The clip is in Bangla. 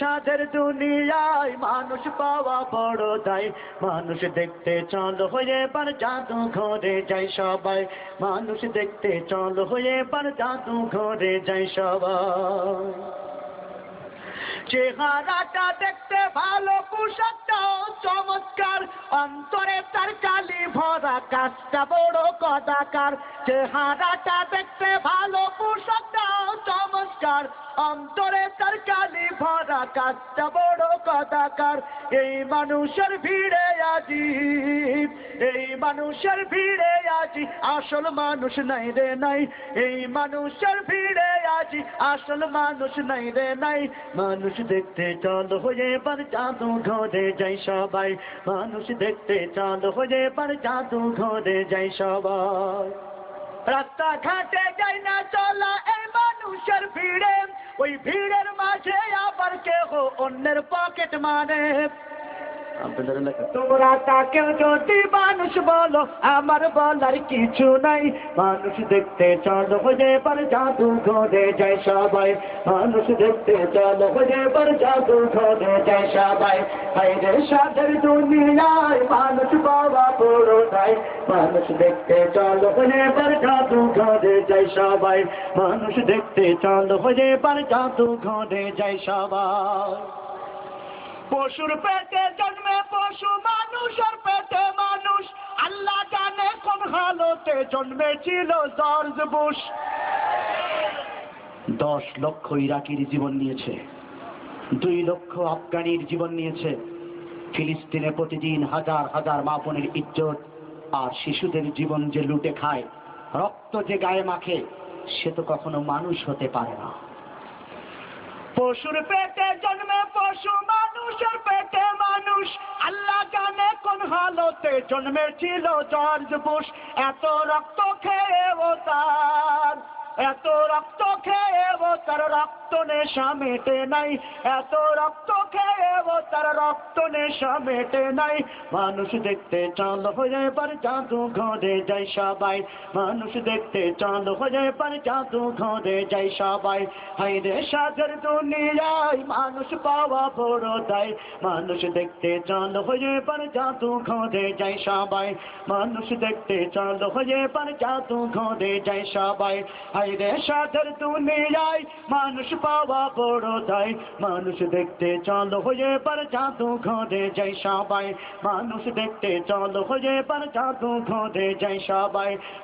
সাদের দুনিয়ায় মানুষ পাওয়া বড় দায়। মানুষ দেখতে চল হয়ে পার জাদু ঘরে যাই সবাই। মানুষ দেখতে চল হয়ে পার জাদু ঘরে যাই সবাই। চেহারাটা দেখতে ভালো পোশাকটাও চমৎকার। অন্তরে তার কালি ভরা, কাজটা বড় কদাকার। চেহারাটা দেখতে ভালো পোশাকটাও চমৎকার অন্তরে তার কালি ভরা কাজটা বড় কদাকার। এই মানুষের ভিড়ে আজি, এই মানুষের ভিড়ে আজি, আসল মানুষ নাই রে নাই। এই মানুষের ভিড়ে আজি, আসল মানুষ নাই রে নাই। মানুষ দেখতে চল হয়ে পার জাদু ঘরে যাই সবাই। মানুষ দেখতে চল হয়ে পার জাদু ঘরে যাই সবাই। রাস্তা ঘাটে যাই না চলা মানুষের ভিড়ে ওই ভিড়ের মাঝে আবার কেহ অন্যের পকেট মানে তোমরা তাকে যদি মানুষ বলো, আমার বলার কিছু নাই। মানুষ দেখতে চলো, হয়ে পার জাদু ঘরে যায় সবাই। মানুষ দেখতে চলো, হয়ে পার জাদু ঘরে যায় সবাই। হাইরে সাদের দুনিয়ায় মানুষ বাবা বড় নাই। মানুষ দেখতে চলো, হয়ে পার জাদু ঘরে যায় সবাই। মানুষ দেখতে চলো, হয়ে পার জাদু ঘরে যায় সবাই। পশুর পেটে জন্মে পশু মানুষের পেটে মানুষ। আল্লাহ জানে কোন হালতে জন্মেছিল জর্জ বুশ। দশ লক্ষ ইরাকির জীবন নিয়েছে, দুই লক্ষ আফগানির জীবন নিয়েছে। ফিলিস্তিনে প্রতিদিন হাজার হাজার মা বোনের ইজ্জত আর শিশুদের জীবন যে লুটে খায়, রক্ত যে গায়ে মাখে, সে তো কখনো মানুষ হতে পারে না। পশুর পেটে জন্মে পশু মানুষের পেটে মানুষ। আল্লাহ জানে কোন হালতে জন্মেছিল জর্জ বুশ। এত রক্ত খেয়েও তার, এত রক্ত খেয়েও তার। রক্ত নেশা মেটে নাই, এত রক্ত তার রক্ত নেশা মেটে নাই। মানুষ দেখতে চল হয়ে পার জাদু ঘরে যাই সবাই। মানুষ দেখতে চল হয়ে পার জাদু ঘরে যাই সবাই। হাইরে সাগর দুনিয়ায় মানুষ পাওয়া বড় দায়। মানুষ দেখতে চল হয়ে পার জাদু ঘরে যাই সবাই। মানুষ দেখতে চল হয়ে পার জাদু ঘরে যাই সবাই। হাইরে সাগর দুনিয়ায় মানুষ পাওয়া বড় দায়। মানুষ দেখতে চল হয়ে পার জাদু ঘরে যাই সবাই। মানুষ দেখতে চলো পার জাদু ঘরে যাই সবাই।